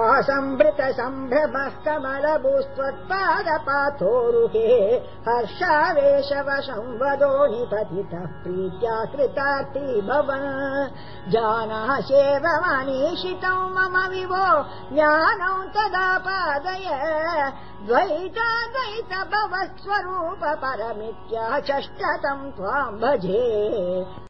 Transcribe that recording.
सम्भृत सम्भ्रमस्तमलभूस्त्वत्पादपाथोरुहे हर्षावेशवशं वदो निपतितः प्रीत्या कृतार्थव जानासेव मनीषितौ मम विवो ज्ञानौ तदापादय द्वैतादैत भव स्वरूप परमित्या चष्टतम् त्वाम् भजे।